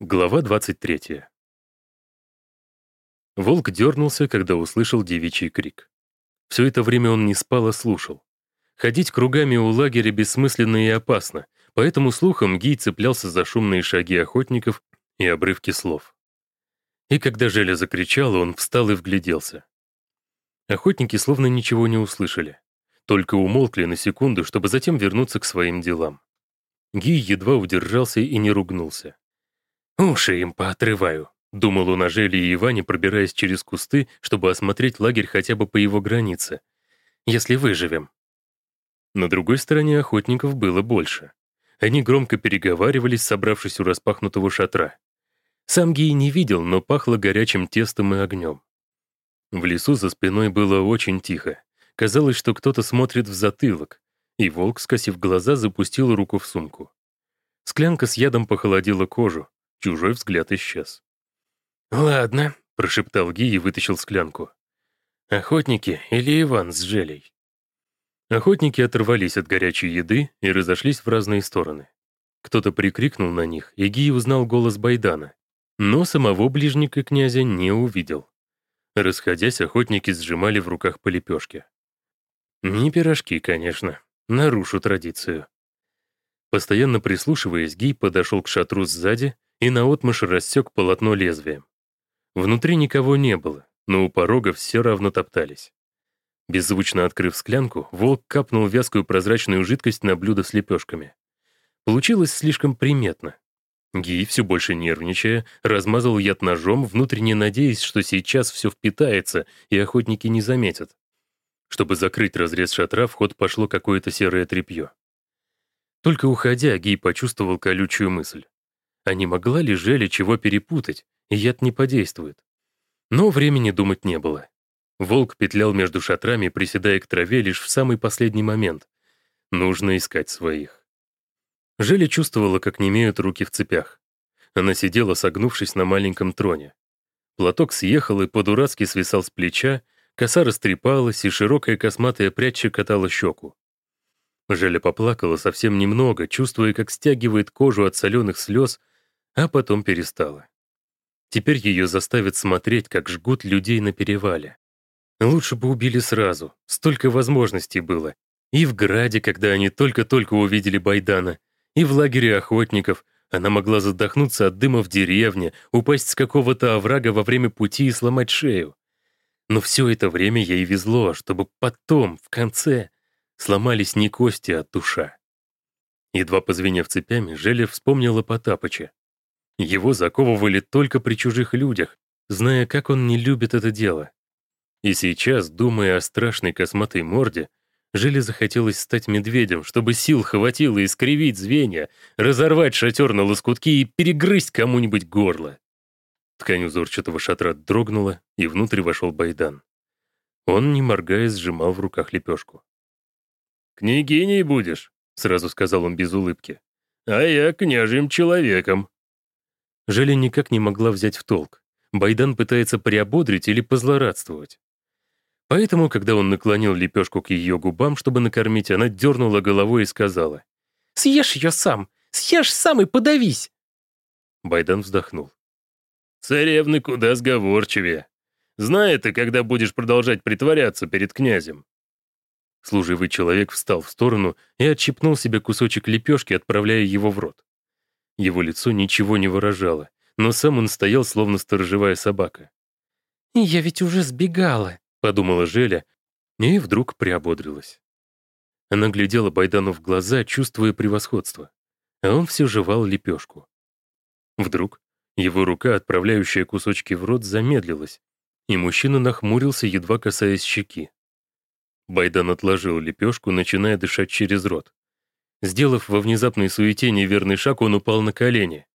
Глава 23. Волк дернулся, когда услышал девичий крик. Все это время он не спал, а слушал. Ходить кругами у лагеря бессмысленно и опасно, поэтому слухом Гий цеплялся за шумные шаги охотников и обрывки слов. И когда Желя закричала, он встал и вгляделся. Охотники словно ничего не услышали, только умолкли на секунду, чтобы затем вернуться к своим делам. Гий едва удержался и не ругнулся. «Уши им поотрываю», — думал он о Желе и Иване, пробираясь через кусты, чтобы осмотреть лагерь хотя бы по его границе. «Если выживем». На другой стороне охотников было больше. Они громко переговаривались, собравшись у распахнутого шатра. Сам Гей не видел, но пахло горячим тестом и огнем. В лесу за спиной было очень тихо. Казалось, что кто-то смотрит в затылок, и волк, скосив глаза, запустил руку в сумку. Склянка с ядом похолодила кожу, Чужой взгляд исчез. «Ладно», — прошептал Ги и вытащил склянку. «Охотники или Иван с Желей?» Охотники оторвались от горячей еды и разошлись в разные стороны. Кто-то прикрикнул на них, и Ги узнал голос Байдана. Но самого ближника князя не увидел. Расходясь, охотники сжимали в руках по. Не пирожки, конечно. Нарушу традицию. Постоянно прислушиваясь, Гий подошел к шатру сзади и наотмашь рассек полотно лезвием. Внутри никого не было, но у порога все равно топтались. Беззвучно открыв склянку, волк капнул вязкую прозрачную жидкость на блюдо с лепешками. Получилось слишком приметно. Гий, все больше нервничая, размазал яд ножом, внутренне надеясь, что сейчас все впитается, и охотники не заметят. Чтобы закрыть разрез шатра, в ход пошло какое-то серое тряпье. Только уходя, Гий почувствовал колючую мысль. А не могла ли Желя чего перепутать, и яд не подействует? Но времени думать не было. Волк петлял между шатрами, приседая к траве лишь в самый последний момент. Нужно искать своих. Желя чувствовала, как немеют руки в цепях. Она сидела, согнувшись на маленьком троне. Платок съехал и по-дурацки свисал с плеча, коса растрепалась, и широкая косматая прядь щекотала щеку. Желя поплакала совсем немного, чувствуя, как стягивает кожу от соленых слез, а потом перестала. Теперь ее заставят смотреть, как жгут людей на перевале. Лучше бы убили сразу, столько возможностей было. И в Граде, когда они только-только увидели Байдана, и в лагере охотников она могла задохнуться от дыма в деревне, упасть с какого-то оврага во время пути и сломать шею. Но все это время ей везло, чтобы потом, в конце, сломались не кости, а душа. Едва позвенев цепями, Желя вспомнила Потапыча. Его заковывали только при чужих людях, зная, как он не любит это дело. И сейчас, думая о страшной косматой морде, Жиле захотелось стать медведем, чтобы сил хватило искривить звенья, разорвать шатер на лоскутки и перегрызть кому-нибудь горло. Ткань узорчатого шатра дрогнула, и внутрь вошел Байдан. Он, не моргая, сжимал в руках лепешку. «Княгиней будешь», — сразу сказал он без улыбки. «А я княжьим человеком». Желя никак не могла взять в толк. Байдан пытается приободрить или позлорадствовать. Поэтому, когда он наклонил лепешку к ее губам, чтобы накормить, она дернула головой и сказала. «Съешь ее сам! Съешь сам и подавись!» Байдан вздохнул. «Царевны куда сговорчивее. Знай ты, когда будешь продолжать притворяться перед князем». Служивый человек встал в сторону и отщипнул себе кусочек лепешки, отправляя его в рот. Его лицо ничего не выражало, но сам он стоял, словно сторожевая собака. «Я ведь уже сбегала», — подумала Желя, и вдруг приободрилась. Она глядела Байдану в глаза, чувствуя превосходство, а он все жевал лепешку. Вдруг его рука, отправляющая кусочки в рот, замедлилась, и мужчина нахмурился, едва касаясь щеки. Байдан отложил лепешку, начиная дышать через рот. Сделав во внезапной суете неверный шаг, он упал на колени.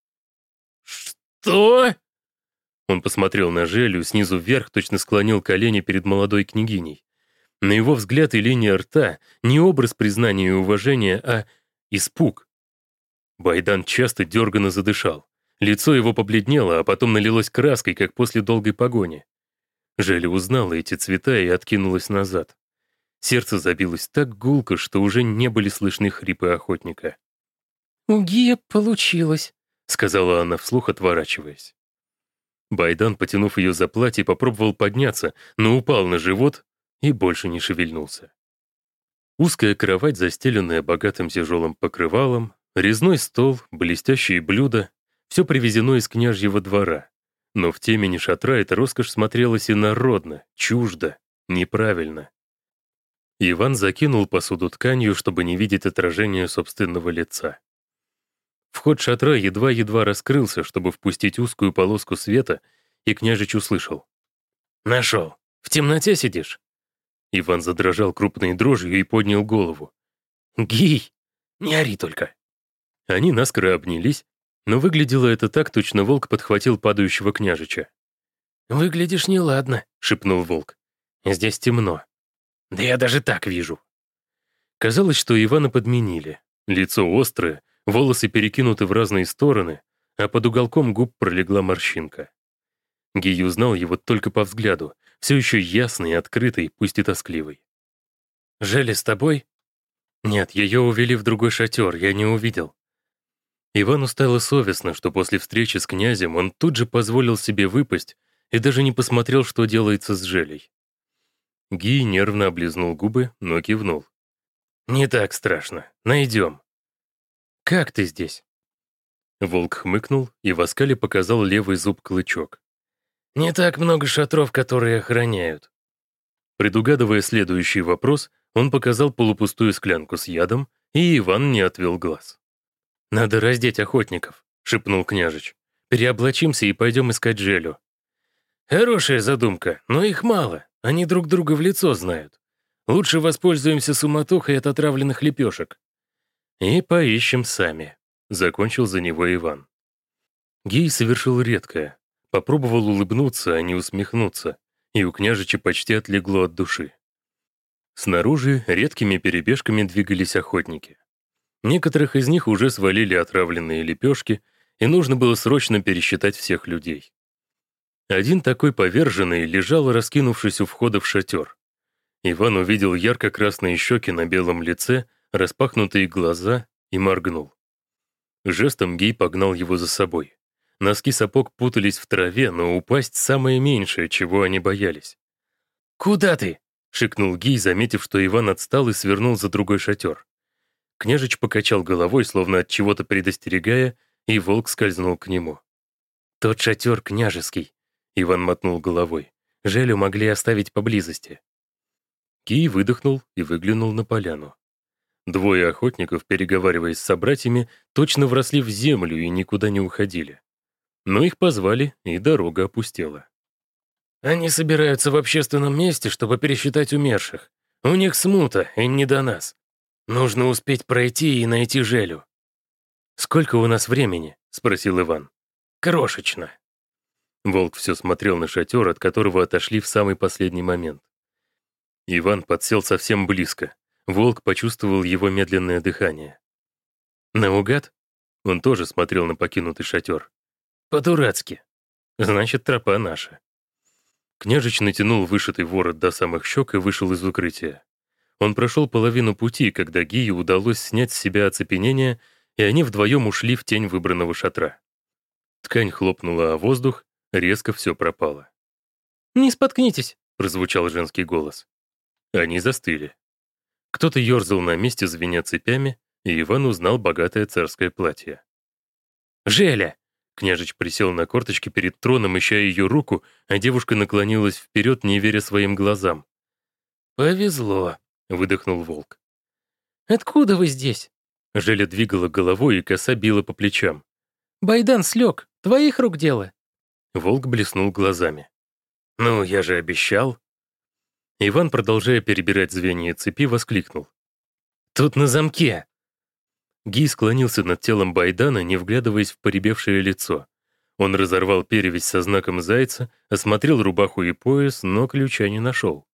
«Что?» Он посмотрел на Желю, снизу вверх точно склонил колени перед молодой княгиней. На его взгляд и линия рта не образ признания и уважения, а испуг. Байдан часто дерганно задышал. Лицо его побледнело, а потом налилось краской, как после долгой погони. Желя узнала эти цвета и откинулась назад. Сердце забилось так гулко, что уже не были слышны хрипы охотника. «У Гия получилось», — сказала она вслух, отворачиваясь. Байдан, потянув ее за платье, попробовал подняться, но упал на живот и больше не шевельнулся. Узкая кровать, застеленная богатым тяжелым покрывалом, резной стол, блестящие блюда — все привезено из княжьего двора. Но в темени шатра эта роскошь смотрелась инородно, чуждо, неправильно. Иван закинул посуду тканью, чтобы не видеть отражения собственного лица. Вход шатра едва-едва раскрылся, чтобы впустить узкую полоску света, и княжич услышал. «Нашел. В темноте сидишь?» Иван задрожал крупной дрожью и поднял голову. «Гий! Не ори только!» Они наскоро обнялись, но выглядело это так, точно волк подхватил падающего княжича. «Выглядишь неладно», — шепнул волк. «Здесь темно. Да я даже так вижу». Казалось, что Ивана подменили. Лицо острое, волосы перекинуты в разные стороны, а под уголком губ пролегла морщинка. Гий узнал его только по взгляду, все еще ясный, открытый, пусть и тоскливый. «Жели с тобой?» «Нет, ее увели в другой шатер, я не увидел». Ивану стало совестно, что после встречи с князем он тут же позволил себе выпасть и даже не посмотрел, что делается с Желей. Ги нервно облизнул губы, но кивнул. «Не так страшно. Найдем». «Как ты здесь?» Волк хмыкнул и в оскале показал левый зуб-клычок. «Не так много шатров, которые охраняют». Предугадывая следующий вопрос, он показал полупустую склянку с ядом, и Иван не отвел глаз. «Надо раздеть охотников», — шепнул княжич. «Переоблачимся и пойдем искать Желю». «Хорошая задумка, но их мало. Они друг друга в лицо знают. Лучше воспользуемся суматохой от отравленных лепешек. И поищем сами», — закончил за него Иван. Гей совершил редкое. Попробовал улыбнуться, а не усмехнуться, и у княжича почти отлегло от души. Снаружи редкими перебежками двигались охотники. Некоторых из них уже свалили отравленные лепешки, и нужно было срочно пересчитать всех людей. Один такой поверженный лежал, раскинувшись у входа в шатер. Иван увидел ярко-красные щеки на белом лице, распахнутые глаза и моргнул. Жестом Гей погнал его за собой. Носки сапог путались в траве, но упасть самое меньшее, чего они боялись. «Куда ты?» — шикнул Гей, заметив, что Иван отстал и свернул за другой шатер. Княжич покачал головой, словно от чего-то предостерегая, и волк скользнул к нему. «Тот шатер княжеский», Иван мотнул головой. Желю могли оставить поблизости. Кий выдохнул и выглянул на поляну. Двое охотников, переговариваясь с собратьями, точно вросли в землю и никуда не уходили. Но их позвали, и дорога опустела. «Они собираются в общественном месте, чтобы пересчитать умерших. У них смута, и не до нас. Нужно успеть пройти и найти Желю». «Сколько у нас времени?» — спросил Иван. «Крошечно». Волк все смотрел на шатер, от которого отошли в самый последний момент. Иван подсел совсем близко. Волк почувствовал его медленное дыхание. «Наугад?» Он тоже смотрел на покинутый шатер. «По-дурацки. Значит, тропа наша». Княжич натянул вышитый ворот до самых щек и вышел из укрытия. Он прошел половину пути, когда Гию удалось снять с себя оцепенение, и они вдвоем ушли в тень выбранного шатра. Ткань хлопнула о воздух, Резко все пропало. «Не споткнитесь», — прозвучал женский голос. Они застыли. Кто-то ерзал на месте, звеня цепями, и Иван узнал богатое царское платье. «Желя!» Княжич присел на корточки перед троном, ища ее руку, а девушка наклонилась вперед, не веря своим глазам. «Повезло», — выдохнул волк. «Откуда вы здесь?» Желя двигала головой и коса била по плечам. «Байдан слег. Твоих рук дело». Волк блеснул глазами. «Ну, я же обещал». Иван, продолжая перебирать звенья цепи, воскликнул. «Тут на замке!» Ги склонился над телом Байдана, не вглядываясь в поребевшее лицо. Он разорвал перевязь со знаком зайца, осмотрел рубаху и пояс, но ключа не нашел.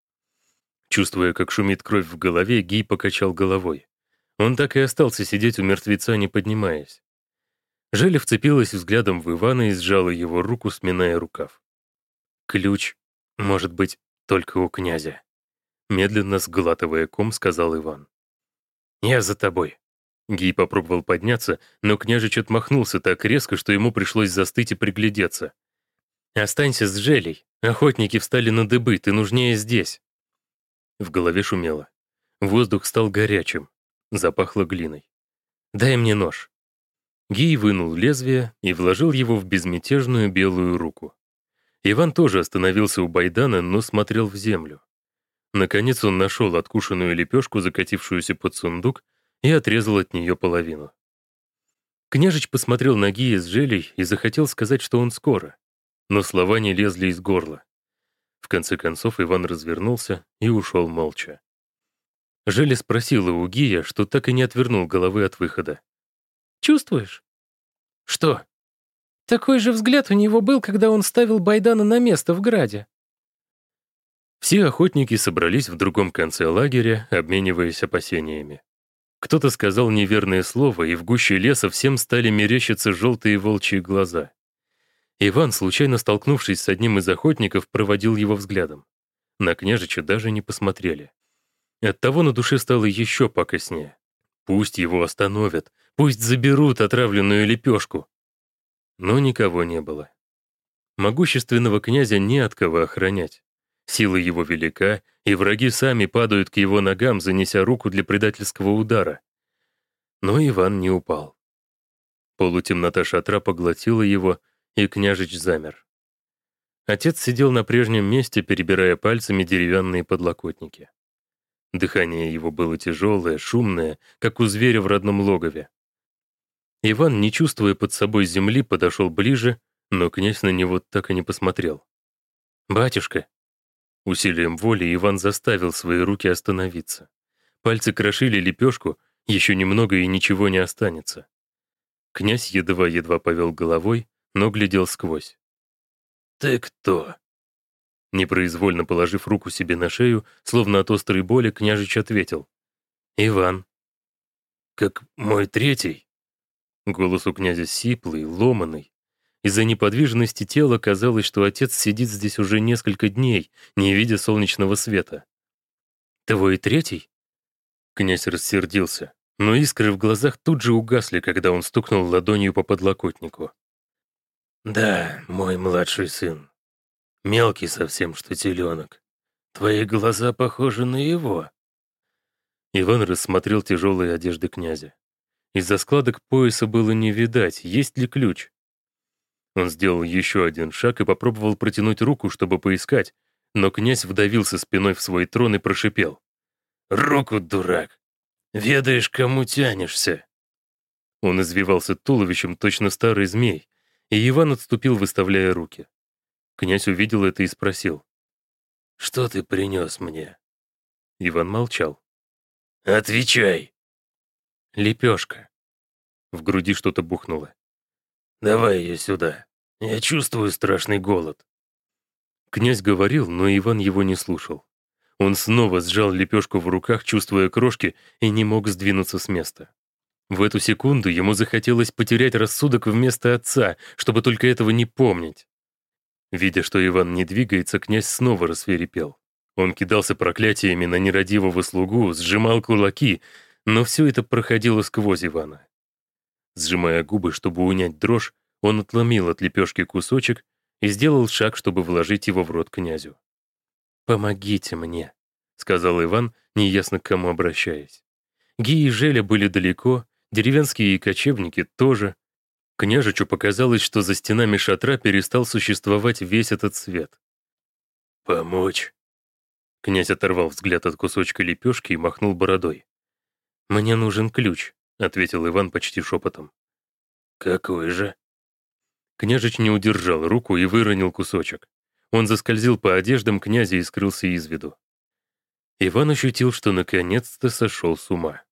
Чувствуя, как шумит кровь в голове, Ги покачал головой. Он так и остался сидеть у мертвеца, не поднимаясь. Желя вцепилась взглядом в Ивана и сжала его руку, сминая рукав. «Ключ, может быть, только у князя», — медленно сглатывая ком, сказал Иван. «Я за тобой». Гий попробовал подняться, но княжич отмахнулся так резко, что ему пришлось застыть и приглядеться. «Останься с Желей. Охотники встали на дыбы, ты нужнее здесь». В голове шумело. Воздух стал горячим. Запахло глиной. «Дай мне нож». Гий вынул лезвие и вложил его в безмятежную белую руку. Иван тоже остановился у Байдана, но смотрел в землю. Наконец он нашел откушенную лепешку, закатившуюся под сундук, и отрезал от нее половину. Княжич посмотрел на Гия с желей и захотел сказать, что он скоро, но слова не лезли из горла. В конце концов Иван развернулся и ушел молча. Желя спросила у Гия, что так и не отвернул головы от выхода. «Чувствуешь?» «Что?» «Такой же взгляд у него был, когда он ставил Байдана на место в Граде». Все охотники собрались в другом конце лагеря, обмениваясь опасениями. Кто-то сказал неверное слово, и в гуще леса всем стали мерещиться желтые волчьи глаза. Иван, случайно столкнувшись с одним из охотников, проводил его взглядом. На княжича даже не посмотрели. Оттого на душе стало еще пакостнее. Пусть его остановят, пусть заберут отравленную лепешку. Но никого не было. Могущественного князя не от кого охранять. Сила его велика, и враги сами падают к его ногам, занеся руку для предательского удара. Но Иван не упал. Полутемнота шатра поглотила его, и княжич замер. Отец сидел на прежнем месте, перебирая пальцами деревянные подлокотники. Дыхание его было тяжелое, шумное, как у зверя в родном логове. Иван, не чувствуя под собой земли, подошел ближе, но князь на него так и не посмотрел. «Батюшка», Усилием воли Иван заставил свои руки остановиться. Пальцы крошили лепешку, еще немного и ничего не останется. Князь едва-едва повел головой, но глядел сквозь. «Ты кто?» Непроизвольно положив руку себе на шею, словно от острой боли, княжич ответил. «Иван». «Как мой третий?» Голос у князя сиплый, ломаный. Из-за неподвижности тела казалось, что отец сидит здесь уже несколько дней, не видя солнечного света. «Твой третий?» Князь рассердился, но искры в глазах тут же угасли, когда он стукнул ладонью по подлокотнику. «Да, мой младший сын. Мелкий совсем, что теленок. Твои глаза похожи на его». Иван рассмотрел тяжелые одежды князя. Из-за складок пояса было не видать, есть ли ключ. Он сделал еще один шаг и попробовал протянуть руку, чтобы поискать, но князь вдавился спиной в свой трон и прошипел. «Руку, дурак! Ведаешь, кому тянешься!» Он извивался туловищем, точно старый змей, и Иван отступил, выставляя руки. Князь увидел это и спросил. «Что ты принес мне?» Иван молчал. «Отвечай!» «Лепешка». В груди что-то бухнуло. «Давай ее сюда. Я чувствую страшный голод». Князь говорил, но Иван его не слушал. Он снова сжал лепешку в руках, чувствуя крошки, и не мог сдвинуться с места. В эту секунду ему захотелось потерять рассудок вместо отца, чтобы только этого не помнить. Видя, что Иван не двигается, князь снова рассверепел. Он кидался проклятиями на нерадивого слугу, сжимал кулаки, но все это проходило сквозь Ивана. Сжимая губы, чтобы унять дрожь, он отломил от лепешки кусочек и сделал шаг, чтобы вложить его в рот князю. «Помогите мне», — сказал Иван, неясно к кому обращаясь. Ги и Желя были далеко, деревенские кочевники тоже. Княжичу показалось, что за стенами шатра перестал существовать весь этот свет. «Помочь?» Князь оторвал взгляд от кусочка лепешки и махнул бородой. «Мне нужен ключ», — ответил Иван почти шепотом. «Какой же?» Княжич не удержал руку и выронил кусочек. Он заскользил по одеждам князя и скрылся из виду. Иван ощутил, что наконец-то сошел с ума.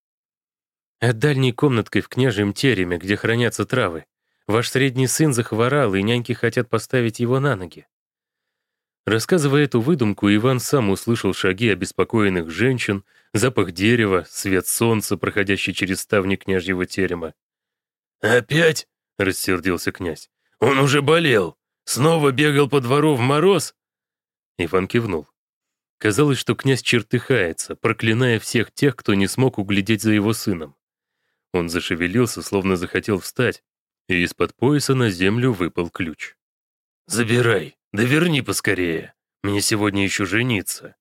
«От дальней комнаткой в княжьем тереме, где хранятся травы. Ваш средний сын захворал, и няньки хотят поставить его на ноги». Рассказывая эту выдумку, Иван сам услышал шаги обеспокоенных женщин, запах дерева, свет солнца, проходящий через ставни княжьего терема. «Опять?» — рассердился князь. «Он уже болел. Снова бегал по двору в мороз?» Иван кивнул. Казалось, что князь чертыхается, проклиная всех тех, кто не смог углядеть за его сыном. Он зашевелился, словно захотел встать, и из-под пояса на землю выпал ключ. «Забирай, да верни поскорее. Мне сегодня еще жениться».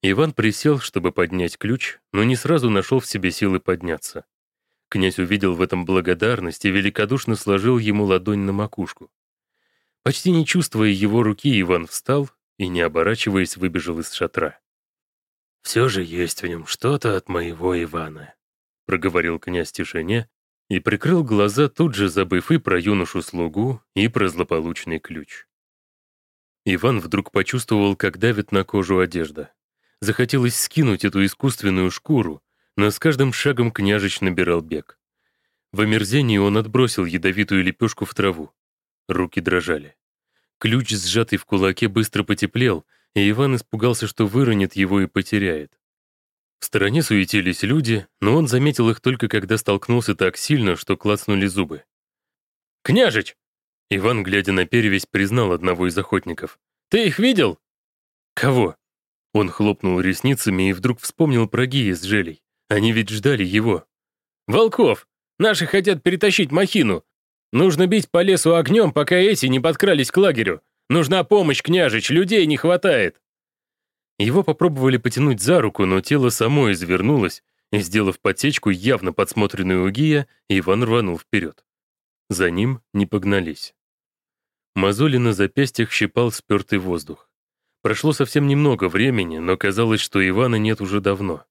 Иван присел, чтобы поднять ключ, но не сразу нашел в себе силы подняться. Князь увидел в этом благодарность и великодушно сложил ему ладонь на макушку. Почти не чувствуя его руки, Иван встал и, не оборачиваясь, выбежал из шатра. «Все же есть в нем что-то от моего Ивана», — проговорил князь тишине и прикрыл глаза, тут же забыв и про юношу-слугу, и про злополучный ключ. Иван вдруг почувствовал, как давит на кожу одежда. Захотелось скинуть эту искусственную шкуру, но с каждым шагом княжич набирал бег. В омерзении он отбросил ядовитую лепешку в траву. Руки дрожали. Ключ, сжатый в кулаке, быстро потеплел, и Иван испугался, что выронит его и потеряет. В стороне суетились люди, но он заметил их только когда столкнулся так сильно, что клацнули зубы. «Княжич!» Иван, глядя на перевесь, признал одного из охотников. «Ты их видел?» «Кого?» Он хлопнул ресницами и вдруг вспомнил про Гии с Желей. Они ведь ждали его. «Волков! Наши хотят перетащить махину. Нужно бить по лесу огнем, пока эти не подкрались к лагерю. Нужна помощь, княжич, людей не хватает!» Его попробовали потянуть за руку, но тело само извернулось, и, сделав подсечку, явно подсмотренную у Гия, Иван рванул вперед. За ним не погнались. Мозоли на запястьях щипал спертый воздух. Прошло совсем немного времени, но казалось, что Ивана нет уже давно.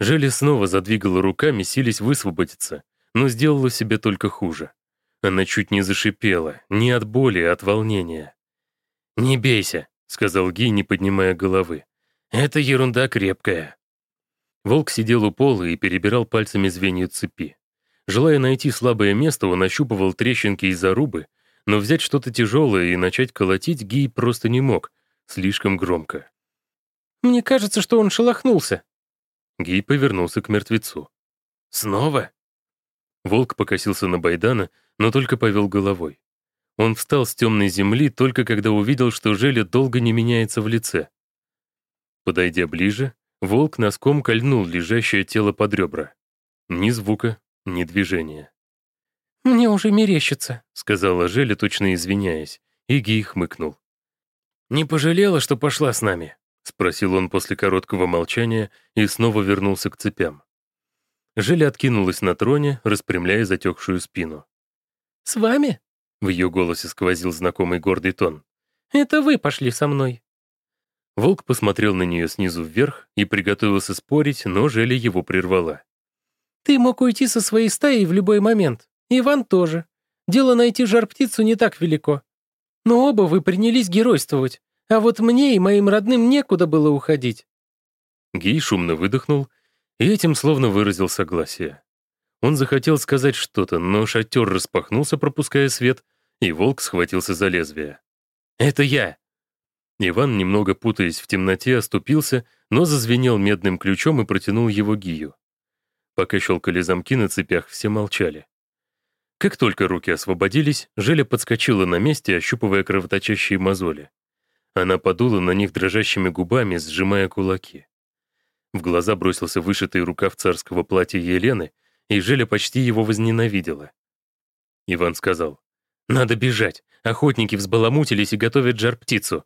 Желя снова задвигала руками, сились высвободиться, но сделала себе только хуже. Она чуть не зашипела, не от боли, а от волнения. «Не бейся», — сказал Гей, не поднимая головы. «Это ерунда крепкая». Волк сидел у пола и перебирал пальцами звенья цепи. Желая найти слабое место, он ощупывал трещинки и зарубы, но взять что-то тяжелое и начать колотить Гий просто не мог, Слишком громко. «Мне кажется, что он шелохнулся». Гей повернулся к мертвецу. «Снова?» Волк покосился на Байдана, но только повел головой. Он встал с темной земли только когда увидел, что Желя долго не меняется в лице. Подойдя ближе, волк носком кольнул лежащее тело под ребра. Ни звука, ни движения. «Мне уже мерещится», — сказала Желя, точно извиняясь, и Гей хмыкнул. «Не пожалела, что пошла с нами?» — спросил он после короткого молчания и снова вернулся к цепям. Желя откинулась на троне, распрямляя затекшую спину. «С вами?» — в ее голосе сквозил знакомый гордый тон. «Это вы пошли со мной». Волк посмотрел на нее снизу вверх и приготовился спорить, но Желя его прервала. «Ты мог уйти со своей стаей в любой момент. Иван тоже. Дело найти жар-птицу не так велико. Но оба вы принялись геройствовать, а вот мне и моим родным некуда было уходить». Гей шумно выдохнул и этим словно выразил согласие. Он захотел сказать что-то, но шатер распахнулся, пропуская свет, и волк схватился за лезвие. «Это я!» Иван, немного путаясь в темноте, оступился, но зазвенел медным ключом и протянул его Гию. Пока щелкали замки на цепях, все молчали. Как только руки освободились, Желя подскочила на месте, ощупывая кровоточащие мозоли. Она подула на них дрожащими губами, сжимая кулаки. В глаза бросился вышитый рукав царского платья Елены, и Желя почти его возненавидела. Иван сказал, «Надо бежать. Охотники взбаламутились и готовят жар-птицу».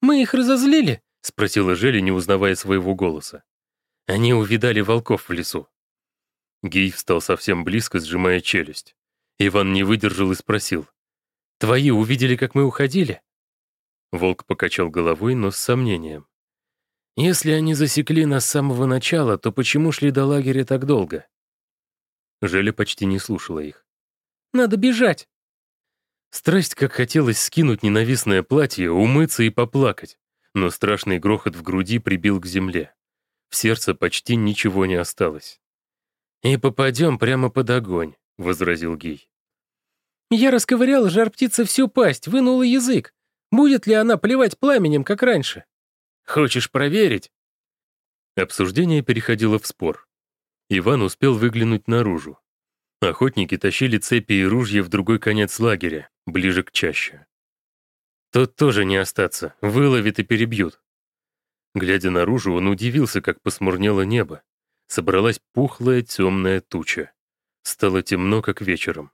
«Мы их разозлили?» — спросила Желя, не узнавая своего голоса. Они увидали волков в лесу. Гей встал совсем близко, сжимая челюсть. Иван не выдержал и спросил. «Твои увидели, как мы уходили?» Волк покачал головой, но с сомнением. «Если они засекли нас с самого начала, то почему шли до лагеря так долго?» Желя почти не слушала их. «Надо бежать!» Страсть, как хотелось скинуть ненавистное платье, умыться и поплакать, но страшный грохот в груди прибил к земле. В сердце почти ничего не осталось. «И попадем прямо под огонь», — возразил Гей. Я расковыряла жар-птицы всю пасть, вынула язык. Будет ли она плевать пламенем, как раньше? Хочешь проверить?» Обсуждение переходило в спор. Иван успел выглянуть наружу. Охотники тащили цепи и ружья в другой конец лагеря, ближе к чаще. Тут тоже не остаться, выловят и перебьют. Глядя наружу, он удивился, как посмурнело небо. собралась пухлая темная туча. Стало темно, как вечером.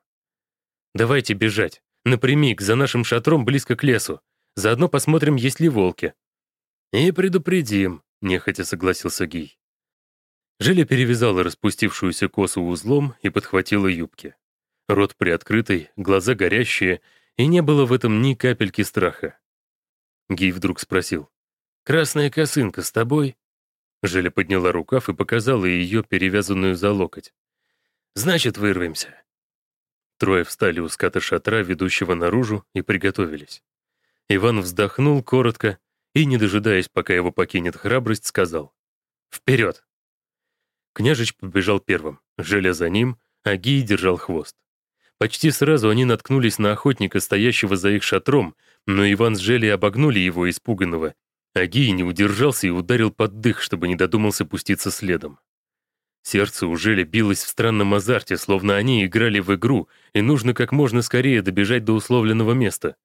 «Давайте бежать. Напрямик, за нашим шатром, близко к лесу. Заодно посмотрим, есть ли волки». «И предупредим», — нехотя согласился Гий. Желя перевязала распустившуюся косу узлом и подхватила юбки. Рот приоткрытый, глаза горящие, и не было в этом ни капельки страха. Гий вдруг спросил. «Красная косынка с тобой?» Желя подняла рукав и показала ее, перевязанную за локоть. «Значит, вырвемся». Трое встали у ската шатра, ведущего наружу, и приготовились. Иван вздохнул коротко и, не дожидаясь, пока его покинет храбрость, сказал «Вперед!». Княжич побежал первым, Желя за ним, а Гий держал хвост. Почти сразу они наткнулись на охотника, стоящего за их шатром, но Иван с Желей обогнули его испуганного. А Гий не удержался и ударил под дых, чтобы не додумался пуститься следом. Сердце у Жели билось в странном азарте, словно они играли в игру, и нужно как можно скорее добежать до условленного места.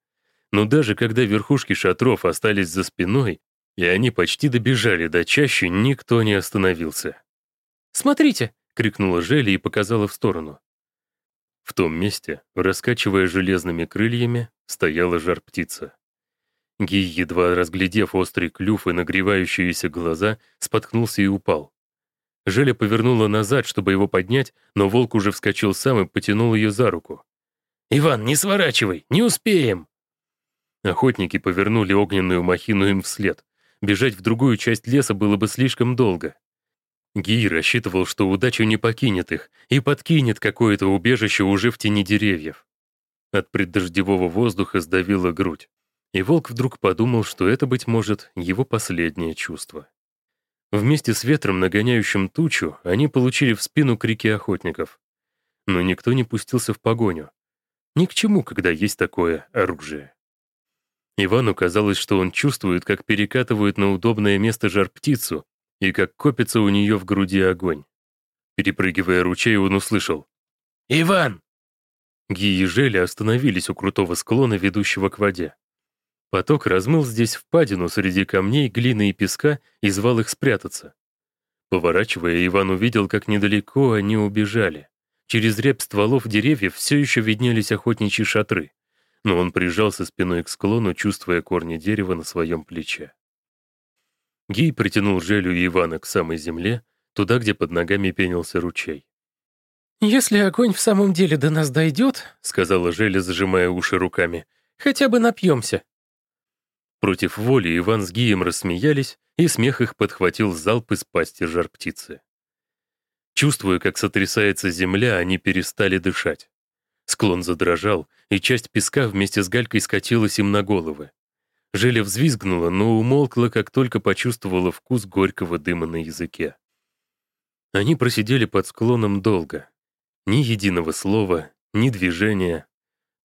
Но даже когда верхушки шатров остались за спиной, и они почти добежали до чащи, никто не остановился. «Смотрите!» — крикнула Жели и показала в сторону. В том месте, раскачивая железными крыльями, стояла жар-птица. Гий, едва разглядев острый клюв и нагревающиеся глаза, споткнулся и упал. Желя повернула назад, чтобы его поднять, но волк уже вскочил сам и потянул ее за руку. «Иван, не сворачивай! Не успеем!» Охотники повернули огненную махину им вслед. Бежать в другую часть леса было бы слишком долго. Гий рассчитывал, что удача не покинет их и подкинет какое-то убежище уже в тени деревьев. От преддождевого воздуха сдавила грудь, и волк вдруг подумал, что это, быть может, его последнее чувство. Вместе с ветром, нагоняющим тучу, они получили в спину крики охотников. Но никто не пустился в погоню. Ни к чему, когда есть такое оружие. Ивану казалось, что он чувствует, как перекатывают на удобное место жар-птицу, и как копится у нее в груди огонь. Перепрыгивая ручей, он услышал «Иван!». Ги и Желя остановились у крутого склона, ведущего к воде. Поток размыл здесь впадину среди камней, глины и песка и звал их спрятаться. Поворачивая, Иван увидел, как недалеко они убежали. Через рябь стволов деревьев все еще виднелись охотничьи шатры, но он прижался спиной к склону, чувствуя корни дерева на своем плече. Гий притянул Желю Ивана к самой земле, туда, где под ногами пенился ручей. «Если огонь в самом деле до нас дойдет», — сказала Желя, зажимая уши руками, — «хотя бы напьемся». Против воли Иван с Гием рассмеялись, и смех их подхватил залп из пасти жар-птицы. Чувствуя, как сотрясается земля, они перестали дышать. Склон задрожал, и часть песка вместе с галькой скатилась им на головы. Желя взвизгнула, но умолкла, как только почувствовала вкус горького дыма на языке. Они просидели под склоном долго. Ни единого слова, ни движения,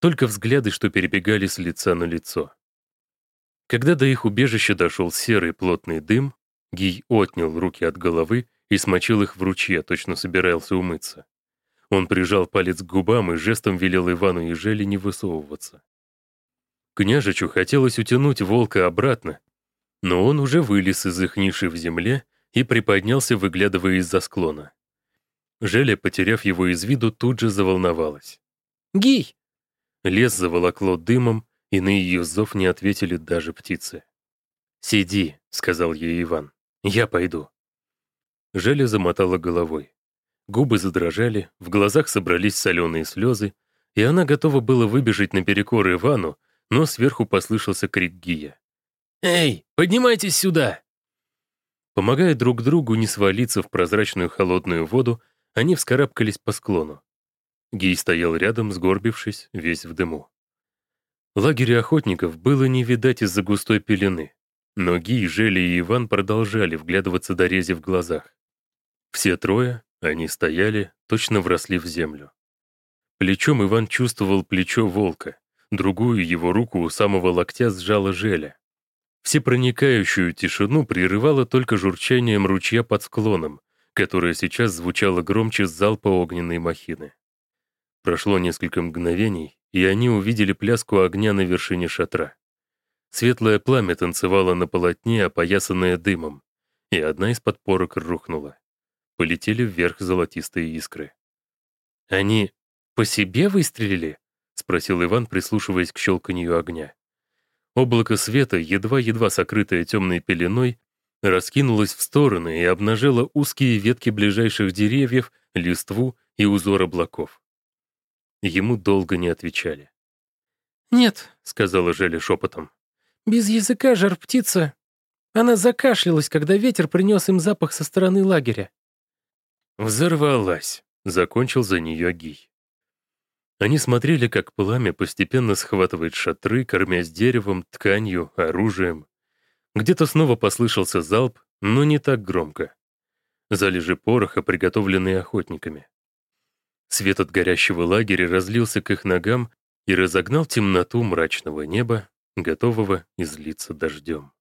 только взгляды, что перебегали с лица на лицо. Когда до их убежища дошел серый плотный дым, Гий отнял руки от головы и смочил их в ручье, точно собирался умыться. Он прижал палец к губам и жестом велел Ивану и Желе не высовываться. Княжичу хотелось утянуть волка обратно, но он уже вылез из их ниши в земле и приподнялся, выглядывая из-за склона. Желя, потеряв его из виду, тут же заволновалась. «Гий!» Лес заволокло дымом, и на ее зов не ответили даже птицы. «Сиди», — сказал ей Иван, — «я пойду». Желя замотала головой. Губы задрожали, в глазах собрались соленые слезы, и она готова была выбежать наперекор Ивану, но сверху послышался крик Гия. «Эй, поднимайтесь сюда!» Помогая друг другу не свалиться в прозрачную холодную воду, они вскарабкались по склону. Гий стоял рядом, сгорбившись, весь в дыму. Лагеря охотников было не видать из-за густой пелены, но Гий, Жели и Иван продолжали вглядываться до рези в глазах. Все трое, они стояли, точно вросли в землю. Плечом Иван чувствовал плечо волка, другую его руку у самого локтя сжала Желя. Всепроникающую тишину прерывало только журчанием ручья под склоном, которое сейчас звучало громче залпа огненной махины. Прошло несколько мгновений, и они увидели пляску огня на вершине шатра. Светлое пламя танцевало на полотне, опоясанное дымом, и одна из подпорок рухнула. Полетели вверх золотистые искры. «Они по себе выстрелили?» — спросил Иван, прислушиваясь к щелканью огня. Облако света, едва-едва сокрытое темной пеленой, раскинулось в стороны и обнажило узкие ветки ближайших деревьев, листву и узор облаков. Ему долго не отвечали. «Нет», — сказала Желя шепотом, — «без языка жар-птица. Она закашлялась, когда ветер принес им запах со стороны лагеря». «Взорвалась», — закончил за нее Гий. Они смотрели, как пламя постепенно схватывает шатры, кормясь деревом, тканью, оружием. Где-то снова послышался залп, но не так громко. Залежи пороха, приготовленные охотниками. Свет от горящего лагеря разлился к их ногам и разогнал темноту мрачного неба, готового излиться дождем.